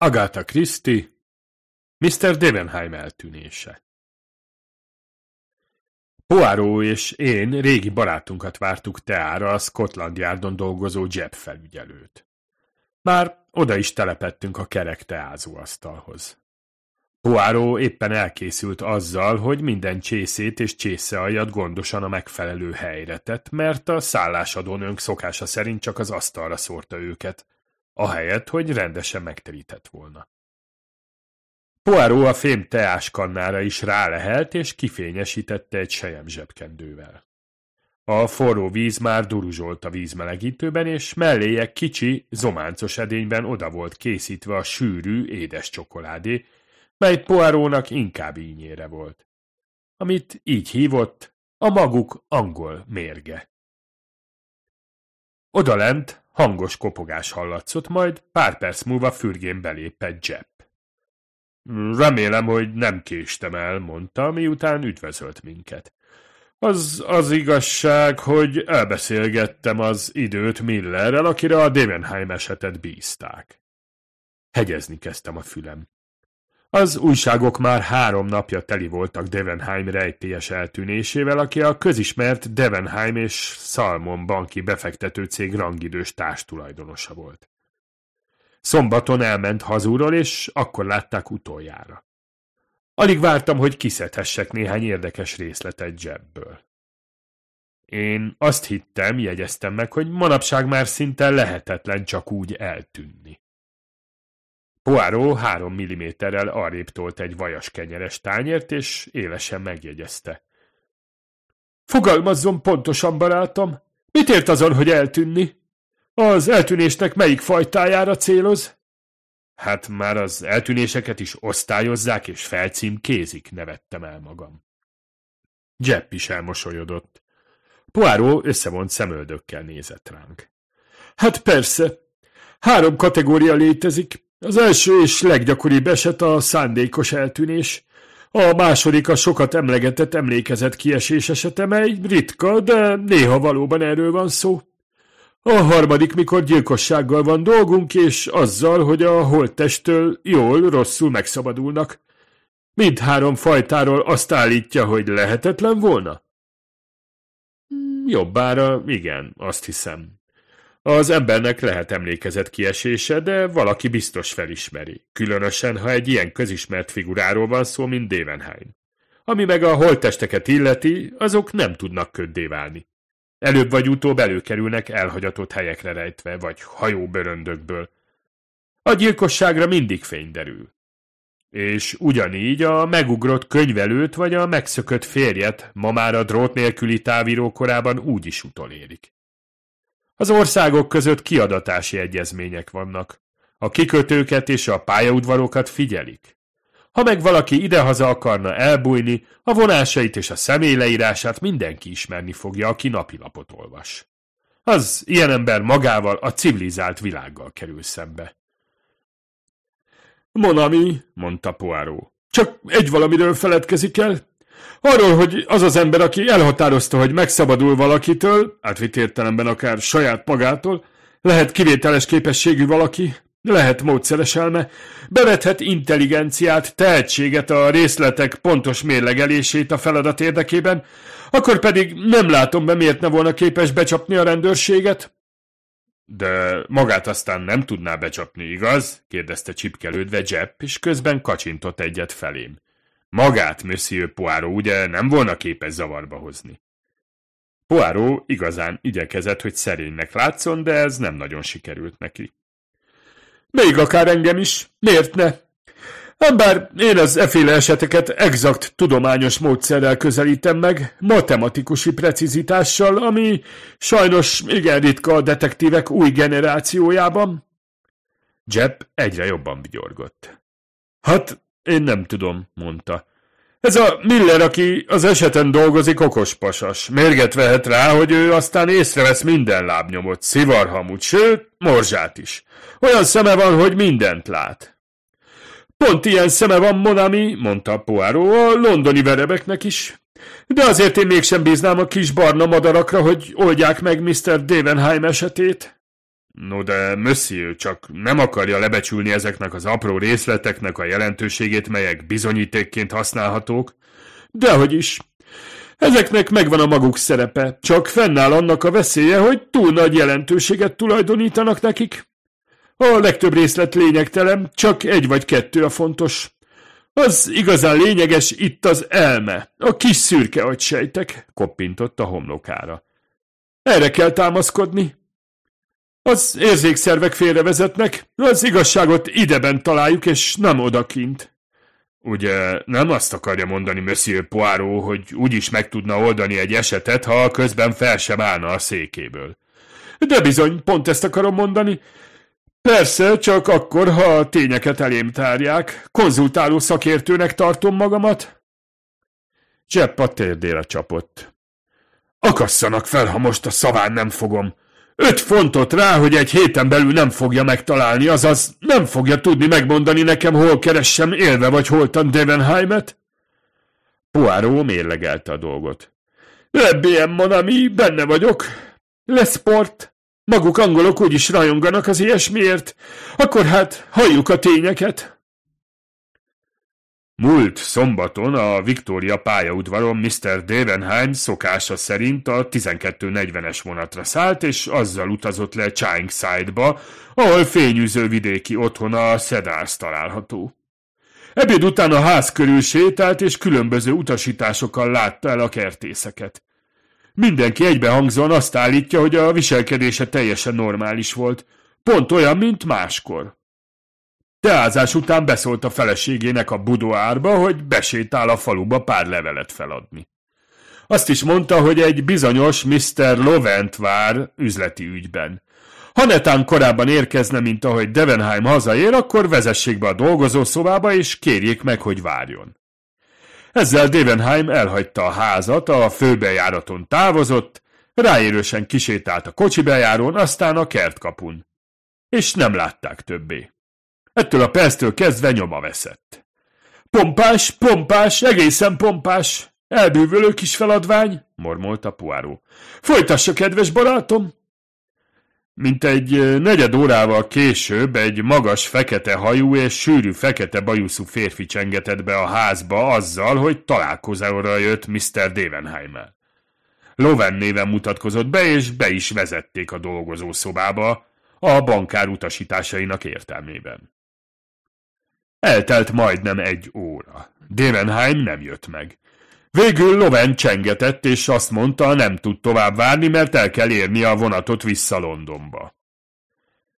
Agatha Christie, Mr. Devenheim eltűnése. Poirot és én régi barátunkat vártuk teára a Scotland Yardon dolgozó Jeb felügyelőt. Már oda is telepettünk a kerek teázóasztalhoz. Poirot éppen elkészült azzal, hogy minden csészét és csészealjat gondosan a megfelelő helyre tett, mert a szállásadónőnk szokása szerint csak az asztalra szórta őket, ahelyett, hogy rendesen megterített volna. Poirot a fém teáskannára is rálehelt, és kifényesítette egy sejem zsebkendővel. A forró víz már duruzsolt a vízmelegítőben, és melléje kicsi, zománcos edényben oda volt készítve a sűrű, édes csokoládé, mely Poirónak inkább ínyére volt. Amit így hívott, a maguk angol mérge. Odalent hangos kopogás hallatszott, majd pár perc múlva fürgén belépett Jepp. Remélem, hogy nem késtem el, mondta, miután üdvözölt minket. Az az igazság, hogy elbeszélgettem az időt Millerrel, akire a Devenheim esetet bízták. Hegyezni kezdtem a fülem. Az újságok már három napja teli voltak Devenheim rejtélyes eltűnésével, aki a közismert Devenheim és Salmon banki befektetőcég rangidős társtulajdonosa volt. Szombaton elment hazúról, és akkor látták utoljára. Alig vártam, hogy kiszedhessek néhány érdekes részletet Jebből. Én azt hittem, jegyeztem meg, hogy manapság már szinte lehetetlen csak úgy eltűnni. Poirot három milliméterrel arrébb tolt egy vajas kenyeres tányért, és élesen megjegyezte. Fogalmazzon pontosan, barátom, mit ért azon, hogy eltűnni? Az eltűnésnek melyik fajtájára céloz? Hát már az eltűnéseket is osztályozzák és felcímkézik, nevettem el magam. Jepp is elmosolyodott. Poirot összevont szemöldökkel nézett ránk. Hát persze, három kategória létezik. Az első és leggyakoribb eset a szándékos eltűnés. A második a sokat emlegetett emlékezett kiesés esete, mely ritka, de néha valóban erről van szó. A harmadik, mikor gyilkossággal van dolgunk, és azzal, hogy a holttesttől jól-rosszul megszabadulnak. Mindhárom fajtáról azt állítja, hogy lehetetlen volna? Hmm, jobbára igen, azt hiszem. Az embernek lehet emlékezett kiesése, de valaki biztos felismeri, különösen, ha egy ilyen közismert figuráról van szó, mint Dévenheim. Ami meg a holttesteket illeti, azok nem tudnak köddé válni. Előbb vagy utóbb előkerülnek elhagyatott helyekre rejtve, vagy hajóböröndökből. A gyilkosságra mindig fény derül. És ugyanígy a megugrott könyvelőt vagy a megszökött férjet ma már a drót nélküli távíró korában úgy is utolérik. Az országok között kiadatási egyezmények vannak. A kikötőket és a pályaudvarokat figyelik. Ha meg valaki idehaza akarna elbújni, a vonásait és a személyleírását mindenki ismerni fogja, aki napilapot olvas. Az ilyen ember magával a civilizált világgal kerül szembe. Monami, mondta Poirot. Csak egy valamiről feledkezik el. Arról, hogy az az ember, aki elhatározta, hogy megszabadul valakitől, átvitt értelemben akár saját magától, lehet kivételes képességű valaki, lehet módszeres elme, bevethet intelligenciát, tehetséget a részletek pontos mérlegelését a feladat érdekében, akkor pedig nem látom be, miért ne volna képes becsapni a rendőrséget. De magát aztán nem tudná becsapni, igaz? kérdezte csipkelődve Jepp, és közben kacsintott egyet felém. Magát, Monsieur Poirot, ugye nem volna képes zavarba hozni. Poirot igazán igyekezett, hogy szerénynek látszon, de ez nem nagyon sikerült neki. Még akár engem is. Miért ne? Bár én az eféle eseteket exakt tudományos módszerrel közelítem meg, matematikusi precizitással, ami sajnos igen ritka a detektívek új generációjában. Jeb egyre jobban vigyorgott. Hát, én nem tudom, mondta. Ez a Miller, aki az eseten dolgozik, okos pasas. Mérget vehet rá, hogy ő aztán észrevesz minden lábnyomot, szivarhamut, sőt, morzsát is. Olyan szeme van, hogy mindent lát. Pont ilyen szeme van, Monami, mondta Poirot, a londoni verebeknek is. De azért én mégsem bíznám a kis barna madarakra, hogy oldják meg Mr. Devenheim esetét. No de Monsieur csak nem akarja lebecsülni ezeknek az apró részleteknek a jelentőségét, melyek bizonyítékként használhatók. Dehogy is. Ezeknek megvan a maguk szerepe, csak fennáll annak a veszélye, hogy túl nagy jelentőséget tulajdonítanak nekik. A legtöbb részlet lényegtelen, csak egy vagy kettő a fontos. Az igazán lényeges itt az elme, a kis szürke agysejtek, koppintott a homlokára. Erre kell támaszkodni. Az érzékszervek félrevezetnek, az igazságot ideben találjuk, és nem odakint. Ugye nem azt akarja mondani Monsieur Poirot, hogy úgyis meg tudna oldani egy esetet, ha közben fel sem állna a székéből. De bizony, pont ezt akarom mondani. Persze, csak akkor, ha a tényeket elém tárják. Konzultáló szakértőnek tartom magamat. Csepp a térdére csapott. Akasszanak fel, ha most a szaván nem fogom. Öt fontot rá, hogy egy héten belül nem fogja megtalálni, azaz nem fogja tudni megmondani nekem, hol keressem élve vagy holtan Devenheimet. Poirot mérlegelte a dolgot. Lebbien, Monami, benne vagyok. Lesz. Maguk angolok úgyis rajonganak az ilyesmiért. Akkor hát halljuk a tényeket. Múlt szombaton a Victoria pályaudvaron Mr. Davenheim szokása szerint a 12.40-es vonatra szállt, és azzal utazott le Chingside-ba, ahol fényűző vidéki otthona a Cedars található. Ebéd után a ház körül sétált, és különböző utasításokkal látta el a kertészeket. Mindenki egybehangzóan azt állítja, hogy a viselkedése teljesen normális volt, pont olyan, mint máskor. Teázás után beszólt a feleségének a budoárba, hogy besétál a faluba pár levelet feladni. Azt is mondta, hogy egy bizonyos Mr. Lovent vár üzleti ügyben. Ha netán korábban érkezne, mint ahogy Devenheim hazaér, akkor vezessék be a dolgozószobába, és kérjék meg, hogy várjon. Ezzel Devenheim elhagyta a házat, a főbejáraton távozott, ráérősen kisétált a kocsi bejárón, aztán a kertkapun. És nem látták többé. Ettől a perctől kezdve nyoma veszett. Pompás, pompás, egészen pompás, elbűvölő kis feladvány, mormolta Poirot. Folytassa, kedves barátom! Mint egy negyed órával később egy magas fekete hajú és sűrű fekete bajuszú férfi csengetett be a házba azzal, hogy találkozóra jött Mr. Davenheimmel. Loven néven mutatkozott be, és be is vezették a dolgozószobába a bankár utasításainak értelmében. Eltelt majdnem egy óra. Devenheim nem jött meg. Végül Loven csengetett, és azt mondta, nem tud tovább várni, mert el kell érni a vonatot vissza Londonba.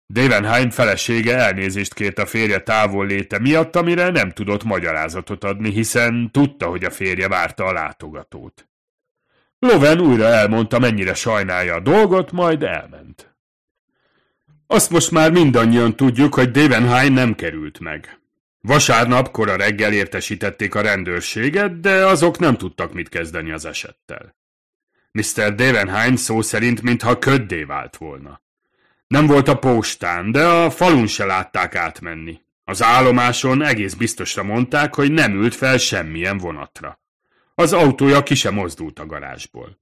Devenheim felesége elnézést kért a férje távol léte miatt, amire nem tudott magyarázatot adni, hiszen tudta, hogy a férje várta a látogatót. Loven újra elmondta, mennyire sajnálja a dolgot, majd elment. Azt most már mindannyian tudjuk, hogy Devenheim nem került meg. Vasárnap kora reggel értesítették a rendőrséget, de azok nem tudtak mit kezdeni az esettel. Mr. Devenheim szó szerint mintha köddé vált volna. Nem volt a postán, de a falun se látták átmenni. Az állomáson egész biztosra mondták, hogy nem ült fel semmilyen vonatra. Az autója ki sem mozdult a garázsból.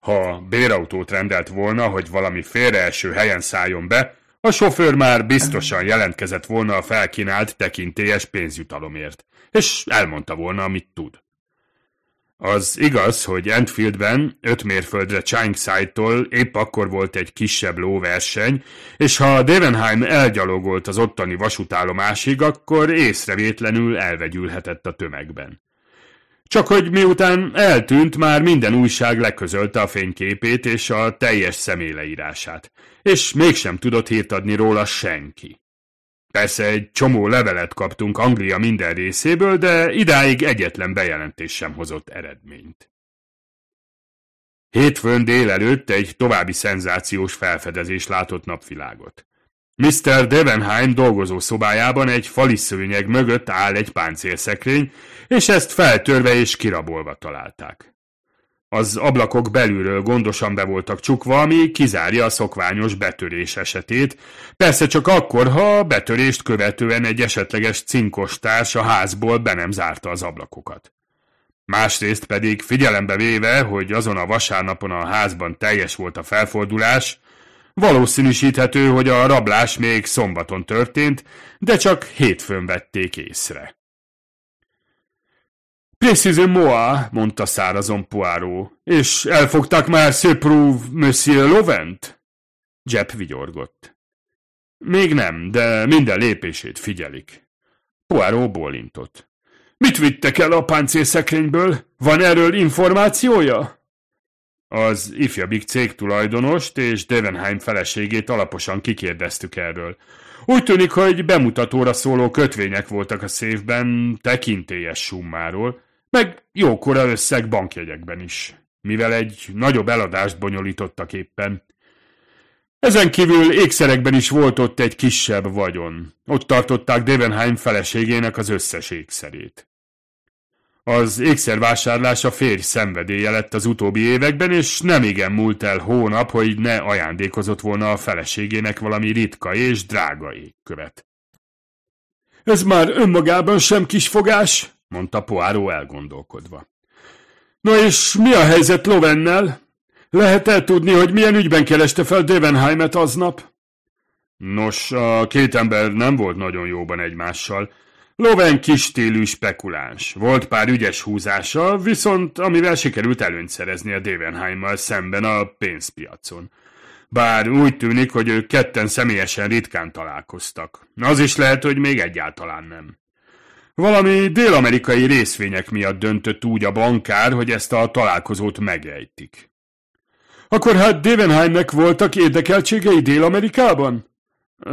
Ha bérautót rendelt volna, hogy valami félreeső helyen szálljon be, a sofőr már biztosan jelentkezett volna a felkínált tekintélyes pénzjutalomért, és elmondta volna, amit tud. Az igaz, hogy Enfieldben öt mérföldre Chingside-tól épp akkor volt egy kisebb lóverseny, és ha Devenheim elgyalogolt az ottani vasútállomásig, akkor észrevétlenül elvegyülhetett a tömegben. Csak hogy miután eltűnt, már minden újság leközölte a fényképét és a teljes személyleírását, és mégsem tudott hírt adni róla senki. Persze egy csomó levelet kaptunk Anglia minden részéből, de idáig egyetlen bejelentés sem hozott eredményt. Hétfőn délelőtt egy további szenzációs felfedezés látott napvilágot. Mr. Devenheim dolgozó szobájában egy fali szőnyeg mögött áll egy páncélszekrény, és ezt feltörve és kirabolva találták. Az ablakok belülről gondosan be voltak csukva, ami kizárja a szokványos betörés esetét, persze csak akkor, ha a betörést követően egy esetleges cinkostárs a házból be nem zárta az ablakokat. Másrészt pedig figyelembe véve, hogy azon a vasárnapon a házban teljes volt a felfordulás, Valószínűsíthető, hogy a rablás még szombaton történt, de csak hétfőn vették észre. Précisé moi, mondta szárazon Poirot, és elfogták már Szöprúv Monsieur Lovent? Jeb vigyorgott. Még nem, de minden lépését figyelik. Poirot bólintott. Mit vittek el a páncélszekrényből? Van erről információja? Az ifjabbik cég tulajdonost és Devenheim feleségét alaposan kikérdeztük erről. Úgy tűnik, hogy bemutatóra szóló kötvények voltak a széfben tekintélyes summáról, meg jókora összeg bankjegyekben is, mivel egy nagyobb eladást bonyolítottak éppen. Ezen kívül ékszerekben is volt ott egy kisebb vagyon. Ott tartották Devenheim feleségének az összes ékszerét. Az ékszervásárlás a férj szenvedélye lett az utóbbi években, és nem igen múlt el hónap, hogy ne ajándékozott volna a feleségének valami ritka és drága égkövet. Ez már önmagában sem kisfogás, mondta Poáró elgondolkodva. Na és mi a helyzet Lovennel? Lehet eltudni, hogy milyen ügyben kereste fel Devenheimet aznap? Nos, a két ember nem volt nagyon jóban egymással, Loven kis stílű spekuláns. Volt pár ügyes húzása, viszont amivel sikerült előnyt szerezni a Devenheimmal szemben a pénzpiacon. Bár úgy tűnik, hogy ők ketten személyesen ritkán találkoztak. Az is lehet, hogy még egyáltalán nem. Valami dél-amerikai részvények miatt döntött úgy a bankár, hogy ezt a találkozót megejtik. Akkor hát Devenheimnek voltak érdekeltségei Dél-Amerikában?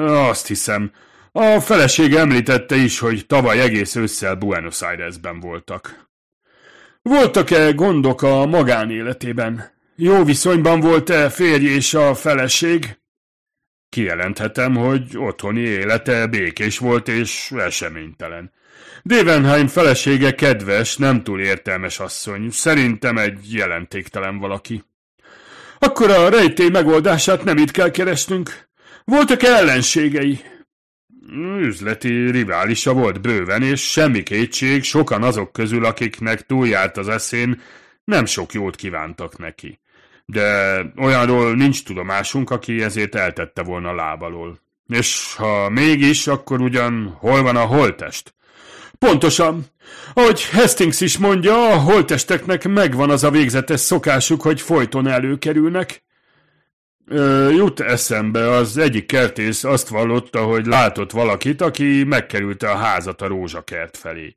Azt hiszem, a feleség említette is, hogy tavaly egész ősszel Buenos Airesben voltak. Voltak-e gondok a magánéletében? Jó viszonyban volt-e férj és a feleség? Kijelenthetem, hogy otthoni élete békés volt és eseménytelen. Devenheim felesége kedves, nem túl értelmes asszony, szerintem egy jelentéktelen valaki. Akkor a rejtély megoldását nem itt kell keresnünk. Voltak -e ellenségei? Üzleti riválisa volt bőven, és semmi kétség, sokan azok közül, akiknek túljárt az eszén, nem sok jót kívántak neki. De olyanról nincs tudomásunk, aki ezért eltette volna lábalól. És ha mégis, akkor ugyan hol van a holtest? Pontosan. Ahogy Hastings is mondja, a holtesteknek megvan az a végzetes szokásuk, hogy folyton előkerülnek. Jut eszembe, az egyik kertész azt vallotta, hogy látott valakit, aki megkerülte a házat a rózsakert felé.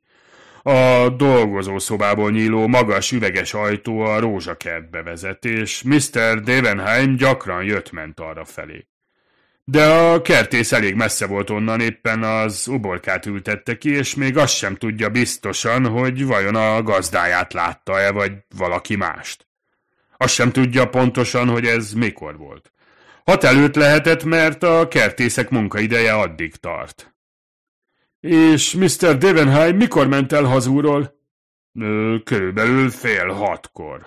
A dolgozószobából nyíló magas üveges ajtó a rózsakertbe vezet, és Mr. Devenheim gyakran jött-ment arra felé. De a kertész elég messze volt onnan, éppen az uborkát ültette ki, és még azt sem tudja biztosan, hogy vajon a gazdáját látta-e, vagy valaki mást. Azt sem tudja pontosan, hogy ez mikor volt. Hat előtt lehetett, mert a kertészek munkaideje addig tart. És Mr. Devenheim mikor ment el hazúról? Körülbelül fél hatkor.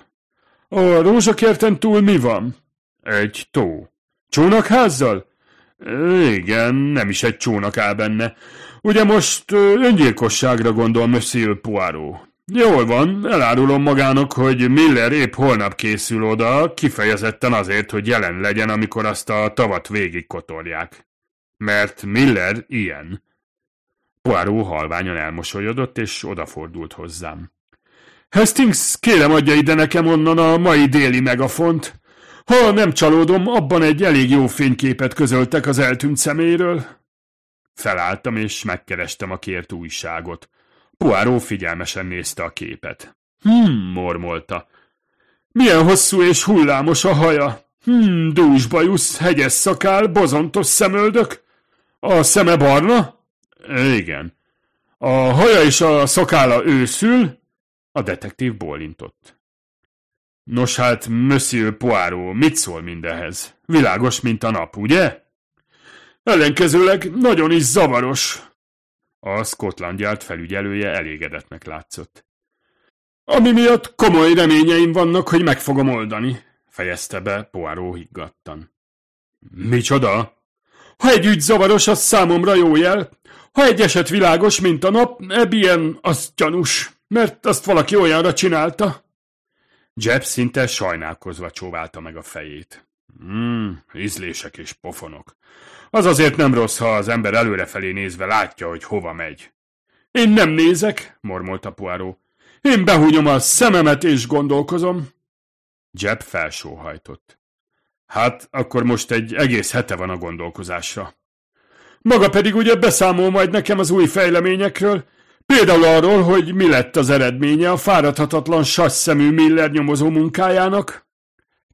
A rózsakerten túl mi van? Egy tó. Csónakházzal? Igen, nem is egy csónak áll benne. Ugye most öngyilkosságra gondol Monsieur Poirot. Jól van, elárulom magának, hogy Miller épp holnap készül oda, kifejezetten azért, hogy jelen legyen, amikor azt a tavat végig kotorják. Mert Miller ilyen. Poirot halványan elmosolyodott, és odafordult hozzám. Hastings, kérem adja ide nekem onnan a mai déli megafont. Ha nem csalódom, abban egy elég jó fényképet közöltek az eltűnt szeméről. Felálltam, és megkerestem a kért újságot. Poirot figyelmesen nézte a képet. Hmm, mormolta. Milyen hosszú és hullámos a haja. Hmm, dúsbajusz, hegyes szakál, bozontos szemöldök. A szeme barna? Igen. A haja és a szakála őszül? A detektív bólintott. Nos hát, Monsieur Poirot, mit szól mindehez? Világos, mint a nap, ugye? Ellenkezőleg nagyon is zavaros. A Scotland Yard felügyelője elégedetnek látszott. Ami miatt komoly reményeim vannak, hogy meg fogom oldani, fejezte be Poirot higgadtan. Micsoda? Ha egy ügy zavaros, az számomra jó jel. Ha egy eset világos, mint a nap, ebb ilyen, az gyanús, mert azt valaki olyanra csinálta. Jeb szinte sajnálkozva csóválta meg a fejét. Hmm, ízlések és pofonok. Az azért nem rossz, ha az ember előrefelé nézve látja, hogy hova megy. Én nem nézek, mormolta Poirot. Én behúnyom a szememet és gondolkozom. Jeb felsóhajtott. Hát, akkor most egy egész hete van a gondolkozásra. Maga pedig ugye beszámol majd nekem az új fejleményekről, például arról, hogy mi lett az eredménye a fáradhatatlan sasszemű Miller nyomozó munkájának?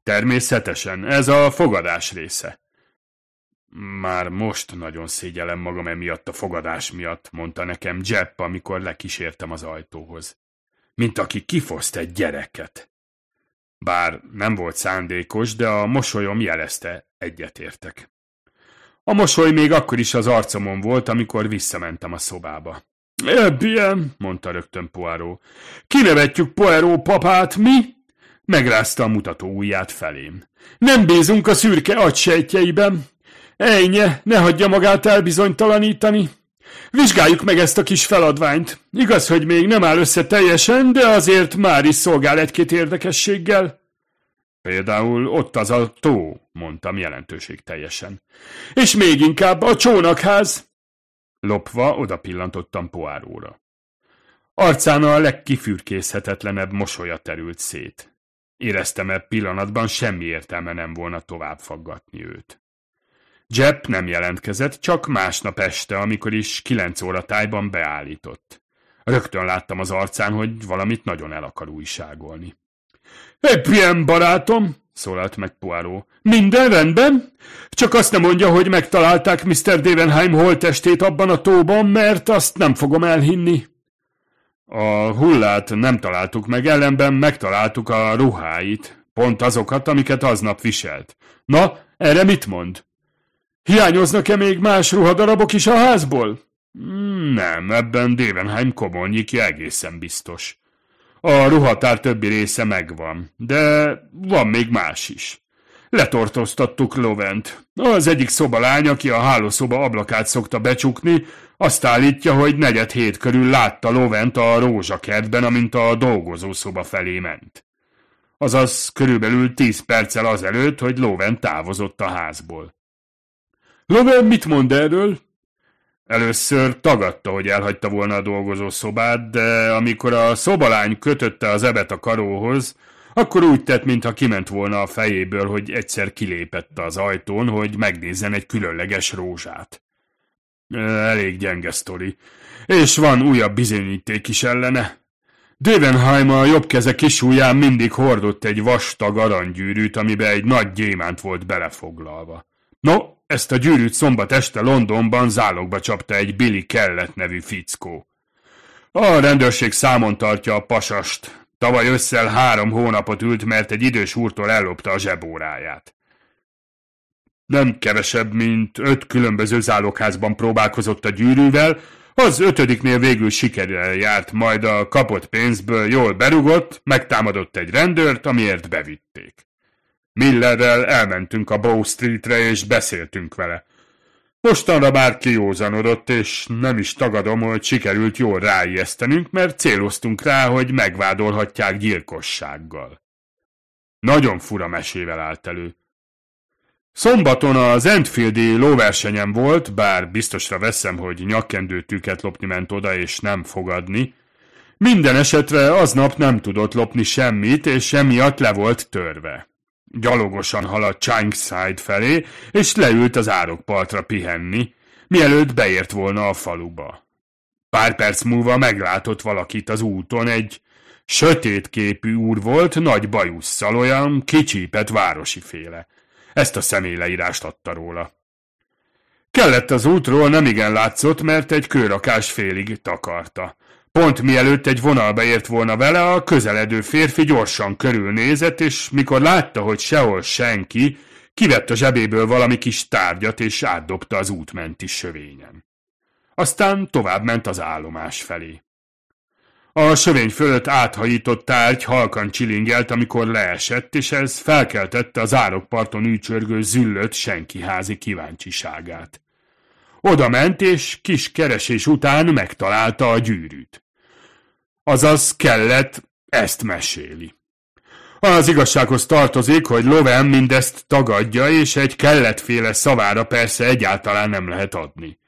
Természetesen, ez a fogadás része. Már most nagyon szégyellem magam emiatt a fogadás miatt, mondta nekem Jepp, amikor lekísértem az ajtóhoz. Mint aki kifoszt egy gyereket. Bár nem volt szándékos, de a mosolyom jelezte, egyetértek. A mosoly még akkor is az arcomon volt, amikor visszamentem a szobába. Ebbien, mondta rögtön Poirot. Kinevetjük Poirot papát, mi? Megrázta a mutató ujját felém. Nem bízunk a szürke agysejtjeiben. Ejnye, ne hagyja magát elbizonytalanítani. Vizsgáljuk meg ezt a kis feladványt. Igaz, hogy még nem áll össze teljesen, de azért már is szolgál egy-két érdekességgel. Például ott az a tó, mondtam jelentőség teljesen. És még inkább a csónakház. Lopva oda pillantottam poáróra. Arcán a legkifürkészhetetlenebb mosolya terült szét. Éreztem e pillanatban semmi értelme nem volna tovább faggatni őt. Jepp nem jelentkezett, csak másnap este, amikor is kilenc óra tájban beállított. Rögtön láttam az arcán, hogy valamit nagyon el akar újságolni. Épp ilyen, barátom, szólalt meg Poirot. Minden rendben? Csak azt nem mondja, hogy megtalálták Mr. Davenheim holtestét abban a tóban, mert azt nem fogom elhinni. A hullát nem találtuk meg, ellenben megtaláltuk a ruháit, pont azokat, amiket aznap viselt. Na, erre mit mond? Hiányoznak-e még más ruhadarabok is a házból? Nem, ebben Davenheim komolnyiki egészen biztos. A ruhatár többi része megvan, de van még más is. Letortoztattuk Lovent. Az egyik szobalány, aki a hálószoba ablakát szokta becsukni, azt állítja, hogy negyed hét körül látta Lovent a rózsakertben, amint a dolgozószoba felé ment. Azaz körülbelül tíz perccel azelőtt, hogy Lovent távozott a házból. Loven mit mond erről? Először tagadta, hogy elhagyta volna a dolgozó szobát, de amikor a szobalány kötötte az ebet a karóhoz, akkor úgy tett, mintha kiment volna a fejéből, hogy egyszer kilépett az ajtón, hogy megnézzen egy különleges rózsát. Elég gyenge sztori. És van újabb bizonyíték is ellene. Devenheim a jobb keze kisúján mindig hordott egy vastag aranygyűrűt, amibe egy nagy gyémánt volt belefoglalva. No, ezt a gyűrűt szombat este Londonban zálogba csapta egy Billy Kellett nevű fickó. A rendőrség számon tartja a pasast. Tavaly összel három hónapot ült, mert egy idős úrtól ellopta a zsebóráját. Nem kevesebb, mint öt különböző zálogházban próbálkozott a gyűrűvel, az ötödiknél végül sikerrel járt, majd a kapott pénzből jól berugott, megtámadott egy rendőrt, amiért bevitték. Millerrel elmentünk a Bow Streetre, és beszéltünk vele. Mostanra már kiózanodott, és nem is tagadom, hogy sikerült jól ráijesztenünk, mert céloztunk rá, hogy megvádolhatják gyilkossággal. Nagyon fura mesével állt elő. Szombaton az Enfieldi lóversenyem volt, bár biztosra veszem, hogy nyakkendőtűket lopni ment oda és nem fogadni. Minden esetre aznap nem tudott lopni semmit, és emiatt le volt törve. Gyalogosan haladt Chingside felé, és leült az árokpartra pihenni, mielőtt beért volna a faluba. Pár perc múlva meglátott valakit az úton, egy sötét képű úr volt, nagy bajusszal, olyan kicsípett városi féle. Ezt a személyleírást adta róla. Kellett az útról nem igen látszott, mert egy kőrakás félig takarta. Pont mielőtt egy vonalba ért volna vele, a közeledő férfi gyorsan körülnézett, és mikor látta, hogy sehol senki, kivett a zsebéből valami kis tárgyat, és átdobta az útmenti sövényen. Aztán tovább ment az állomás felé. A sövény fölött áthajított tárgy halkan csilingelt, amikor leesett, és ez felkeltette az árokparton ücsörgő züllött senkiházi kíváncsiságát. Oda ment, és kis keresés után megtalálta a gyűrűt. Azaz kellett, ezt meséli. Az igazsághoz tartozik, hogy Loven mindezt tagadja, és egy kellettféle szavára persze egyáltalán nem lehet adni.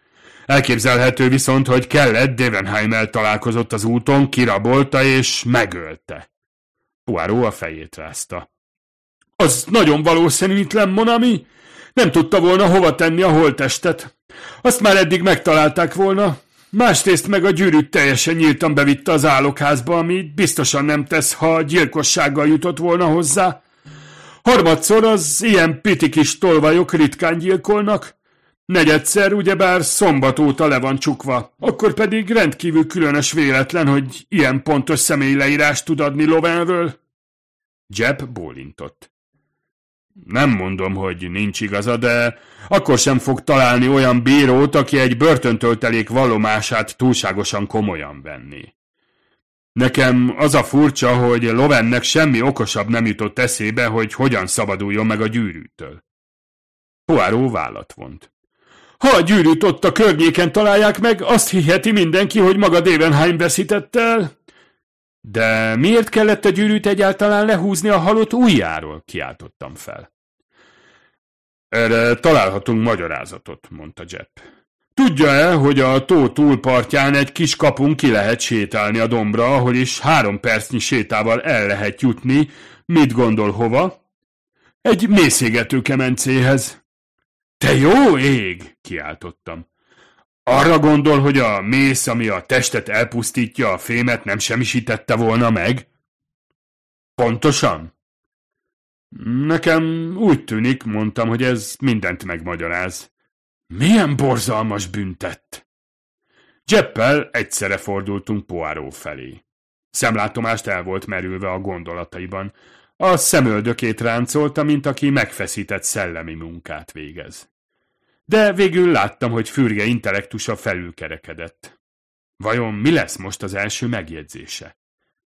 Elképzelhető viszont, hogy kellett Devenheim-el találkozott az úton, kirabolta és megölte. Poirot a fejét rázta. Az nagyon valószínűtlen, Monami. Nem tudta volna hova tenni a holtestet. Azt már eddig megtalálták volna. Másrészt meg a gyűrűt teljesen nyíltan bevitte az állokházba, ami biztosan nem tesz, ha gyilkossággal jutott volna hozzá. Harmadszor az ilyen piti kis tolvajok ritkán gyilkolnak. Negyedszer ugyebár szombat óta le van csukva, akkor pedig rendkívül különös véletlen, hogy ilyen pontos személyleírást tud adni Lovenről. Jeb bólintott. Nem mondom, hogy nincs igaza, de akkor sem fog találni olyan bírót, aki egy börtöntöltelék vallomását túlságosan komolyan venni. Nekem az a furcsa, hogy Lovennek semmi okosabb nem jutott eszébe, hogy hogyan szabaduljon meg a gyűrűtől. Poirot vállat vont. Ha a gyűrűt ott a környéken találják meg, azt hiheti mindenki, hogy maga Dévenheim veszítette el. De miért kellett a gyűrűt egyáltalán lehúzni a halott ujjáról? kiáltottam fel. Erre találhatunk magyarázatot, mondta Jepp. Tudja-e, hogy a tó túlpartján egy kis kapun ki lehet sétálni a dombra, ahol is három percnyi sétával el lehet jutni, mit gondol hova? Egy mészégető kemencéhez. Te jó ég! kiáltottam. Arra gondol, hogy a mész, ami a testet elpusztítja, a fémet nem semmisítette volna meg? Pontosan? Nekem úgy tűnik, mondtam, hogy ez mindent megmagyaráz. Milyen borzalmas büntett! Jeppel egyszerre fordultunk Poirot felé. Szemlátomást el volt merülve a gondolataiban. A szemöldökét ráncolta, mint aki megfeszített szellemi munkát végez. De végül láttam, hogy fürge intellektusa felülkerekedett. Vajon mi lesz most az első megjegyzése?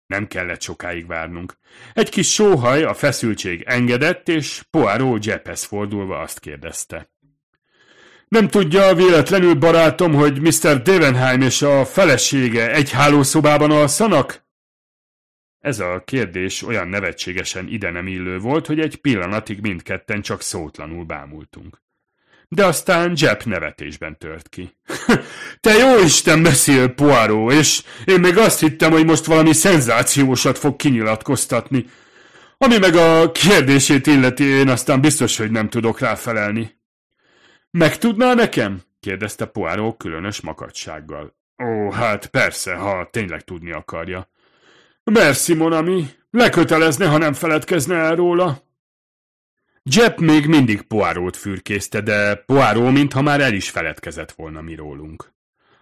Nem kellett sokáig várnunk. Egy kis sóhaj a feszültség engedett, és Poirot Jeppes fordulva azt kérdezte. Nem tudja véletlenül, barátom, hogy Mr. Devenheim és a felesége egy hálószobában alszanak? Ez a kérdés olyan nevetségesen ide nem illő volt, hogy egy pillanatig mindketten csak szótlanul bámultunk de aztán Jep nevetésben tört ki. Te jó Isten beszél, Poirot, és én még azt hittem, hogy most valami szenzációsat fog kinyilatkoztatni. Ami meg a kérdését illeti, én aztán biztos, hogy nem tudok ráfelelni. Meg tudná nekem? kérdezte Poirot különös makadsággal. Ó, hát persze, ha tényleg tudni akarja. Merci, Monami. Lekötelezne, ha nem feledkezne el róla. Jep még mindig Poirot fürkészte, de Poirot mintha már el is feledkezett volna mi rólunk.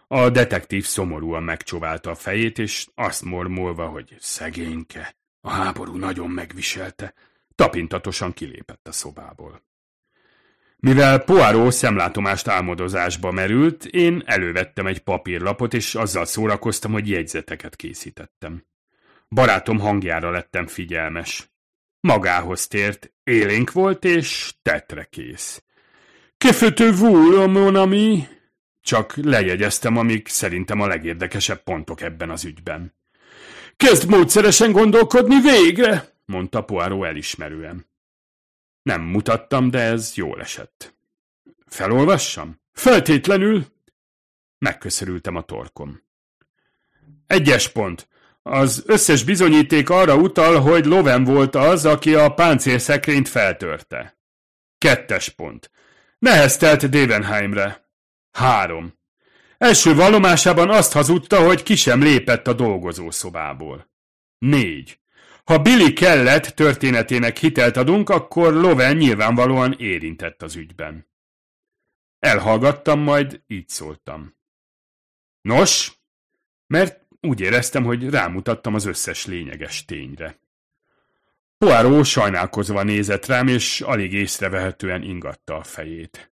A detektív szomorúan megcsóválta a fejét, és azt mormolva, hogy szegényke, a háború nagyon megviselte, tapintatosan kilépett a szobából. Mivel Poirot szemlátomást álmodozásba merült, én elővettem egy papírlapot, és azzal szórakoztam, hogy jegyzeteket készítettem. Barátom hangjára lettem figyelmes. Magához tért, élénk volt és tetre kész. Kefütő vúl, mon ami? Csak lejegyeztem, amik szerintem a legérdekesebb pontok ebben az ügyben. Kezd módszeresen gondolkodni végre, mondta Poirot elismerően. Nem mutattam, de ez jól esett. Felolvassam? Feltétlenül. Megköszörültem a torkom. Egyes pont. Az összes bizonyíték arra utal, hogy Loven volt az, aki a páncélszekrényt feltörte. Kettes pont. Neheztelt Devenheimre. Három. Első vallomásában azt hazudta, hogy ki sem lépett a dolgozószobából. Négy. Ha Billy kellett történetének hitelt adunk, akkor Loven nyilvánvalóan érintett az ügyben. Elhallgattam, majd így szóltam. Nos, mert úgy éreztem, hogy rámutattam az összes lényeges tényre. Poirot sajnálkozva nézett rám, és alig észrevehetően ingatta a fejét.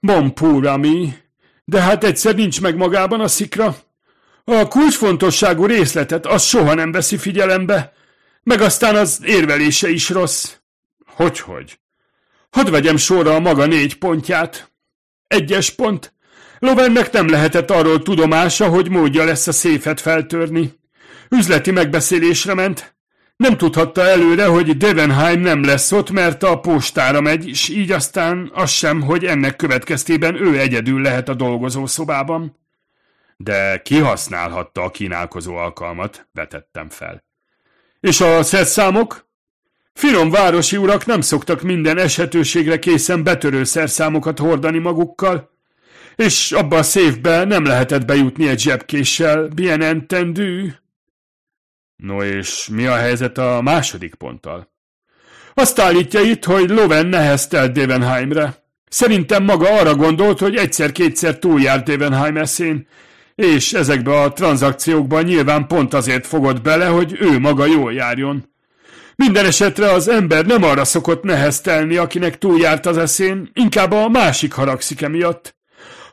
Bon pour ami, de hát egyszer nincs meg magában a szikra. A kulcsfontosságú részletet az soha nem veszi figyelembe, meg aztán az érvelése is rossz. Hogyhogy? Hadd vegyem sorra a maga négy pontját. Egyes pont. Lovennek nem lehetett arról tudomása, hogy módja lesz a széfet feltörni. Üzleti megbeszélésre ment. Nem tudhatta előre, hogy Devenheim nem lesz ott, mert a postára megy, és így aztán az sem, hogy ennek következtében ő egyedül lehet a dolgozószobában. De kihasználhatta a kínálkozó alkalmat, vetettem fel. És a szerszámok? Finom városi urak nem szoktak minden esetőségre készen betörő szerszámokat hordani magukkal, és abba a széfbe nem lehetett bejutni egy zsebkéssel, bien entendű. No és mi a helyzet a második ponttal? Azt állítja itt, hogy Loven neheztelt Devenheimre. Szerintem maga arra gondolt, hogy egyszer-kétszer túljárt Devenheim eszén, és ezekbe a tranzakciókban nyilván pont azért fogott bele, hogy ő maga jól járjon. Minden esetre az ember nem arra szokott neheztelni, akinek túljárt az eszén, inkább a másik haragszik emiatt.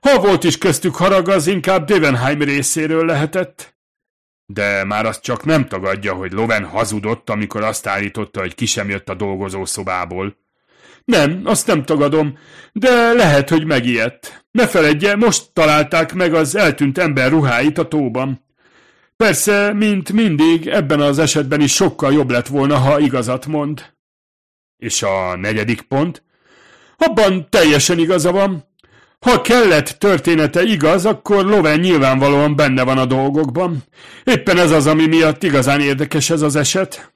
Ha volt is köztük harag, az inkább Devenheim részéről lehetett. De már azt csak nem tagadja, hogy Loven hazudott, amikor azt állította, hogy ki sem jött a dolgozószobából. Nem, azt nem tagadom, de lehet, hogy megijedt. Ne feledje, most találták meg az eltűnt ember ruháit a tóban. Persze, mint mindig, ebben az esetben is sokkal jobb lett volna, ha igazat mond. És a negyedik pont? Abban teljesen igaza van. Ha kellett története igaz, akkor Loven nyilvánvalóan benne van a dolgokban. Éppen ez az, ami miatt igazán érdekes ez az eset.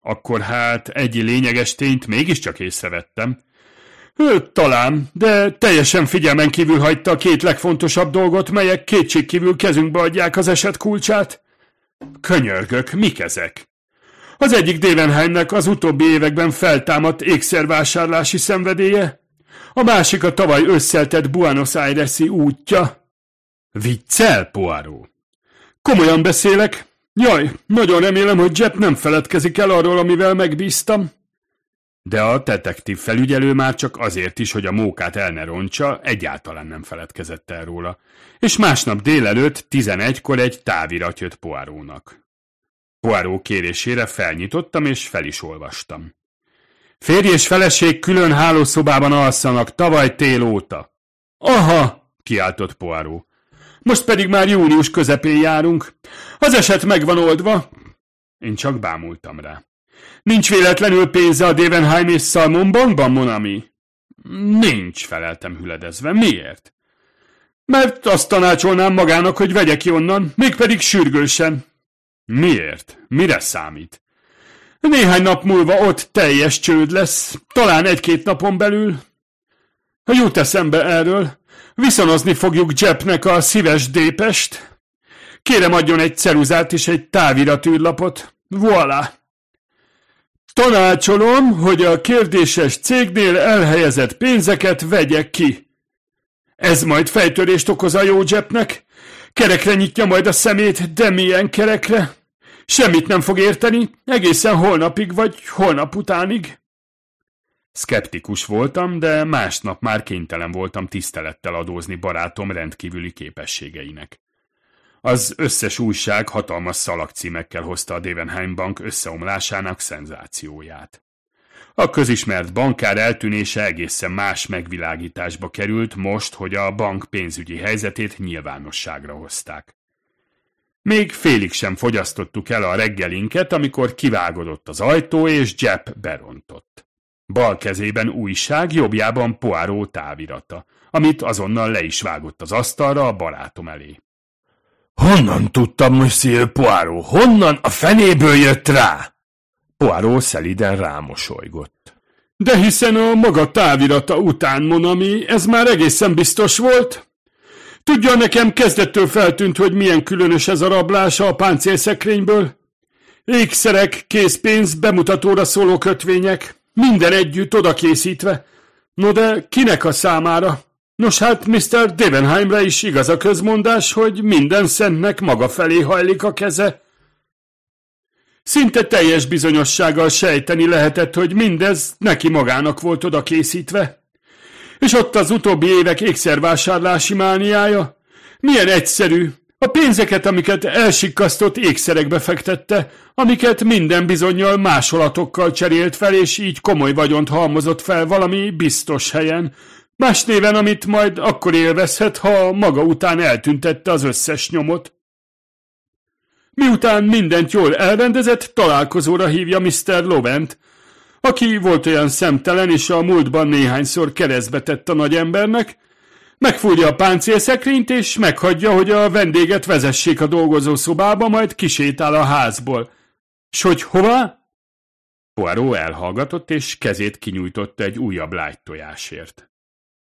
Akkor hát egy lényeges tényt mégiscsak észrevettem. Ő talán, de teljesen figyelmen kívül hagyta a két legfontosabb dolgot, melyek kétségkívül kezünkbe adják az eset kulcsát. Könyörgök, mik ezek? Az egyik Dévenheimnek az utóbbi években feltámadt ékszervásárlási szenvedélye, a másik a tavaly összeltett Buenos Aires-i útja. Viccel, Poirot? Komolyan beszélek? Jaj, nagyon remélem, hogy Jep nem feledkezik el arról, amivel megbíztam. De a detektív felügyelő már csak azért is, hogy a mókát el ne roncsa, egyáltalán nem feledkezett el róla. És másnap délelőtt 11-kor egy távirat jött Poirónak. Poirot kérésére felnyitottam és fel is olvastam. Férj és feleség külön hálószobában alszanak tavaly tél óta. Aha, kiáltott Poirot. Most pedig már június közepén járunk. Az eset megvan oldva. Én csak bámultam rá. Nincs véletlenül pénze a Devenheim és Salmon bankban, Monami? Nincs, feleltem hüledezve. Miért? Mert azt tanácsolnám magának, hogy vegye ki onnan, mégpedig sürgősen. Miért? Mire számít? Néhány nap múlva ott teljes csőd lesz, talán egy-két napon belül. Ha jut eszembe erről, viszonozni fogjuk Jepnek a szíves dépest. Kérem adjon egy ceruzát és egy táviratűrlapot. Voilà! Tanácsolom, hogy a kérdéses cégnél elhelyezett pénzeket vegye ki. Ez majd fejtörést okoz a jó Jepnek. Kerekre nyitja majd a szemét, de milyen kerekre? Semmit nem fog érteni, egészen holnapig vagy holnap utánig. Skeptikus voltam, de másnap már kénytelen voltam tisztelettel adózni barátom rendkívüli képességeinek. Az összes újság hatalmas szalagcímekkel hozta a Devenheim Bank összeomlásának szenzációját. A közismert bankár eltűnése egészen más megvilágításba került most, hogy a bank pénzügyi helyzetét nyilvánosságra hozták. Még félig sem fogyasztottuk el a reggelinket, amikor kivágodott az ajtó, és Jep berontott. Bal kezében újság, jobbjában Poirot távirata, amit azonnal le is vágott az asztalra a barátom elé. Honnan tudtam, Monsieur Poirot? Honnan a fenéből jött rá? Poirot szeliden rámosolygott. De hiszen a maga távirata után, Monami, ez már egészen biztos volt? Tudja, nekem kezdettől feltűnt, hogy milyen különös ez a rablása a páncélszekrényből. Ékszerek, készpénz, bemutatóra szóló kötvények, minden együtt odakészítve. No de kinek a számára? Nos hát Mr. Devenheimre is igaz a közmondás, hogy minden szentnek maga felé hajlik a keze. Szinte teljes bizonyossággal sejteni lehetett, hogy mindez neki magának volt oda készítve. És ott az utóbbi évek ékszervásárlási mániája. Milyen egyszerű. A pénzeket, amiket elsikasztott ékszerekbe fektette, amiket minden bizonyal másolatokkal cserélt fel, és így komoly vagyont halmozott fel valami biztos helyen, Más néven, amit majd akkor élvezhet, ha maga után eltüntette az összes nyomot. Miután mindent jól elrendezett, találkozóra hívja Mr. Lovent, aki volt olyan szemtelen, és a múltban néhányszor keresztbe tett a nagyembernek, megfúrja a páncélszekrényt, és meghagyja, hogy a vendéget vezessék a dolgozószobába, majd kisétál a házból. S hogy hova? Poirot elhallgatott, és kezét kinyújtotta egy újabb lágy tojásért.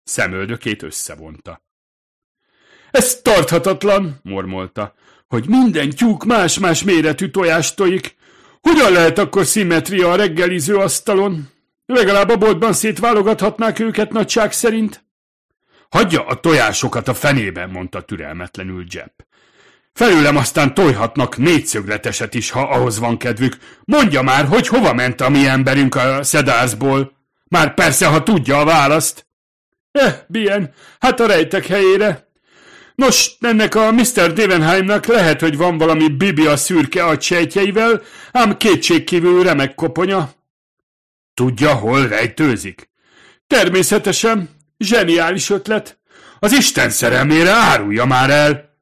Szemöldökét összevonta. Ez tarthatatlan, mormolta, hogy minden tyúk más-más méretű tojást tojik. Hogyan lehet akkor szimmetria a reggeliző asztalon? Legalább a boltban szétválogathatnák őket nagyság szerint. Hagyja a tojásokat a fenében, mondta türelmetlenül Jepp. Felőlem aztán tojhatnak négyszögleteset is, ha ahhoz van kedvük. Mondja már, hogy hova ment a mi emberünk a Szedárzból? Már persze, ha tudja a választ. Eh, bien, hát a rejtek helyére. Nos, ennek a Mr. Devenheimnak lehet, hogy van valami bibi a szürke agysejtjeivel, ám kétségkívül remek koponya. Tudja, hol rejtőzik? Természetesen. Zseniális ötlet. Az Isten szerelmére árulja már el.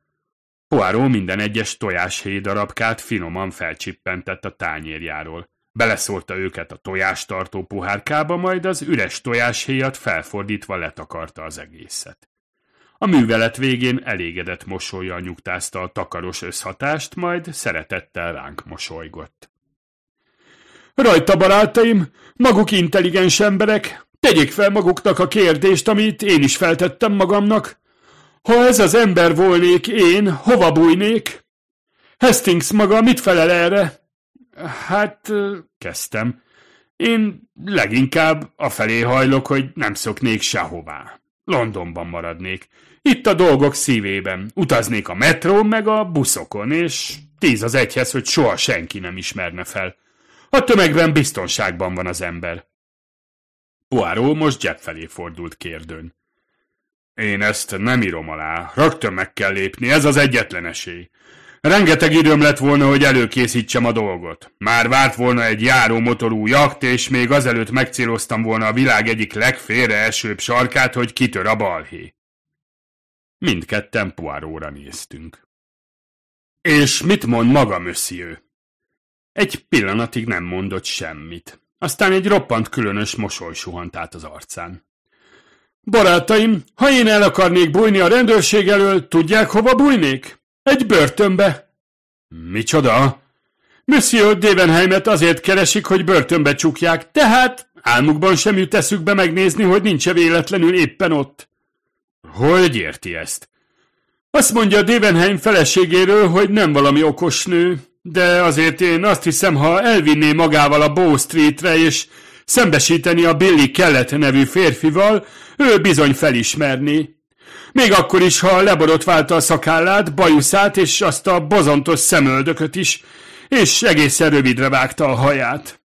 Poirot minden egyes tojáshéj darabkát finoman felcsippentett a tányérjáról. Beleszórta őket a tojástartó puhárkába, majd az üres tojáshéjat felfordítva letakarta az egészet. A művelet végén elégedett mosolya nyugtázta a takaros összhatást, majd szeretettel ránk mosolygott. Rajta, barátaim, maguk intelligens emberek, tegyék fel maguknak a kérdést, amit én is feltettem magamnak. Ha ez az ember volnék én, hova bújnék? Hastings maga mit felel erre? Hát, kezdtem. Én leginkább afelé hajlok, hogy nem szoknék sehová. Londonban maradnék. Itt a dolgok szívében. Utaznék a metrón meg a buszokon, és tíz az egyhez, hogy soha senki nem ismerne fel. A tömegben biztonságban van az ember. Poirot most Jeff felé fordult kérdőn. Én ezt nem írom alá. Rögtön meg kell lépni, ez az egyetlen esély. Rengeteg időm lett volna, hogy előkészítsem a dolgot. Már várt volna egy járó motorú jakt, és még azelőtt megcéloztam volna a világ egyik legfélre esőbb sarkát, hogy kitör a balhé. Mindketten Poiróra néztünk. És mit mond maga, monsieur? Egy pillanatig nem mondott semmit. Aztán egy roppant különös mosoly suhant át az arcán. Barátaim, ha én el akarnék bújni a rendőrség elől, tudják, hova bújnék? Egy börtönbe. Micsoda? Monsieur Devenheimet azért keresik, hogy börtönbe csukják, tehát álmukban sem jut eszükbe megnézni, hogy nincs-e véletlenül éppen ott. Hogy érti ezt? Azt mondja Devenheim feleségéről, hogy nem valami okos nő, de azért én azt hiszem, ha elvinné magával a Bow Streetre és szembesíteni a Billy Kellet nevű férfival, ő bizony felismerni. Még akkor is, ha leborotválta a szakállát, bajuszát és azt a bozontos szemöldököt is, és egészen rövidre vágta a haját.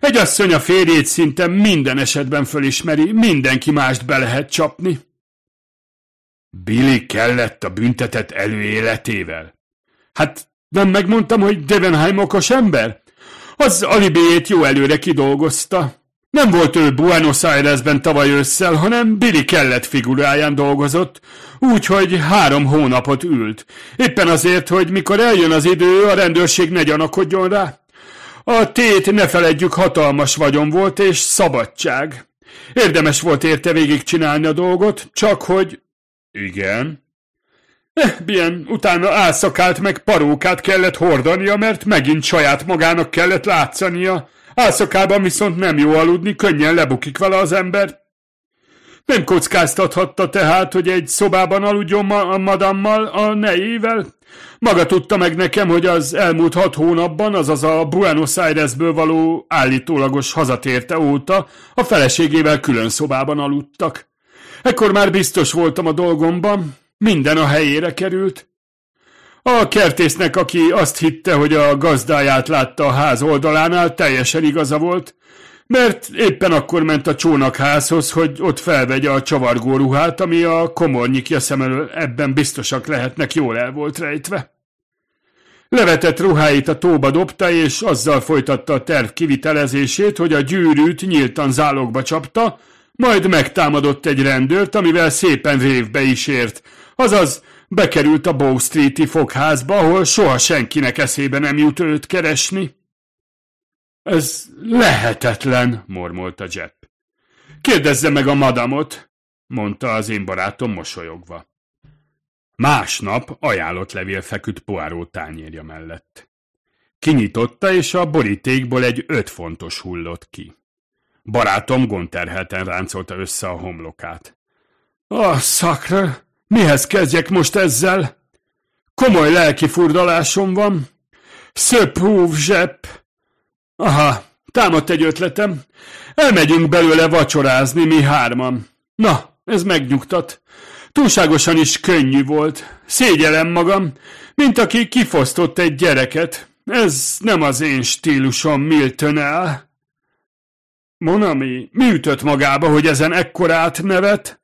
Egy asszony a férjét szinte minden esetben fölismeri, mindenki mást be lehet csapni. Billy kellett a büntetett előéletével. Hát nem megmondtam, hogy Devenheim okos ember? Az alibéjét jó előre kidolgozta. Nem volt ő Buenos Airesben tavaly ősszel, hanem Billy Kellett figuráján dolgozott, úgyhogy három hónapot ült. Éppen azért, hogy mikor eljön az idő, a rendőrség ne gyanakodjon rá. A tét, ne feledjük, hatalmas vagyon volt, és szabadság. Érdemes volt érte végigcsinálni a dolgot, csak hogy... Igen? Eh, bien, utána álszakált meg parókát kellett hordania, mert megint saját magának kellett látszania. Álszakában viszont nem jó aludni, könnyen lebukik vele az ember. Nem kockáztathatta tehát, hogy egy szobában aludjon ma a madammal, a nejével? Maga tudta meg nekem, hogy az elmúlt hat hónapban, azaz a Buenos Airesből való állítólagos hazatérte óta a feleségével külön szobában aludtak. Ekkor már biztos voltam a dolgomban, minden a helyére került. A kertésznek, aki azt hitte, hogy a gazdáját látta a ház oldalánál, teljesen igaza volt, mert éppen akkor ment a csónakházhoz, hogy ott felvegye a csavargó ruhát, ami a komornyikja szem elől ebben biztosak lehetnek jól el volt rejtve. Levetett ruháit a tóba dobta, és azzal folytatta a terv kivitelezését, hogy a gyűrűt nyíltan zálogba csapta, majd megtámadott egy rendőrt, amivel szépen révbe is ért, azaz bekerült a Bow Street-i fogházba, ahol soha senkinek eszébe nem jut őt keresni. Ez lehetetlen, mormolta Jepp. Kérdezze meg a madamot, mondta az én barátom mosolyogva. Másnap ajánlott levél feküdt Poirot tányérja mellett. Kinyitotta, és a borítékból egy öt fontos hullott ki. Barátom gonterhelten ráncolta össze a homlokát. A szakra, mihez kezdjek most ezzel? Komoly lelki furdalásom van. Szöp húv zsepp. Aha, támadt egy ötletem. Elmegyünk belőle vacsorázni mi hárman. Na, ez megnyugtat. Túlságosan is könnyű volt. Szégyelem magam, mint aki kifosztott egy gyereket. Ez nem az én stílusom, Milton el. Monami, mi ütött magába, hogy ezen ekkorát nevet?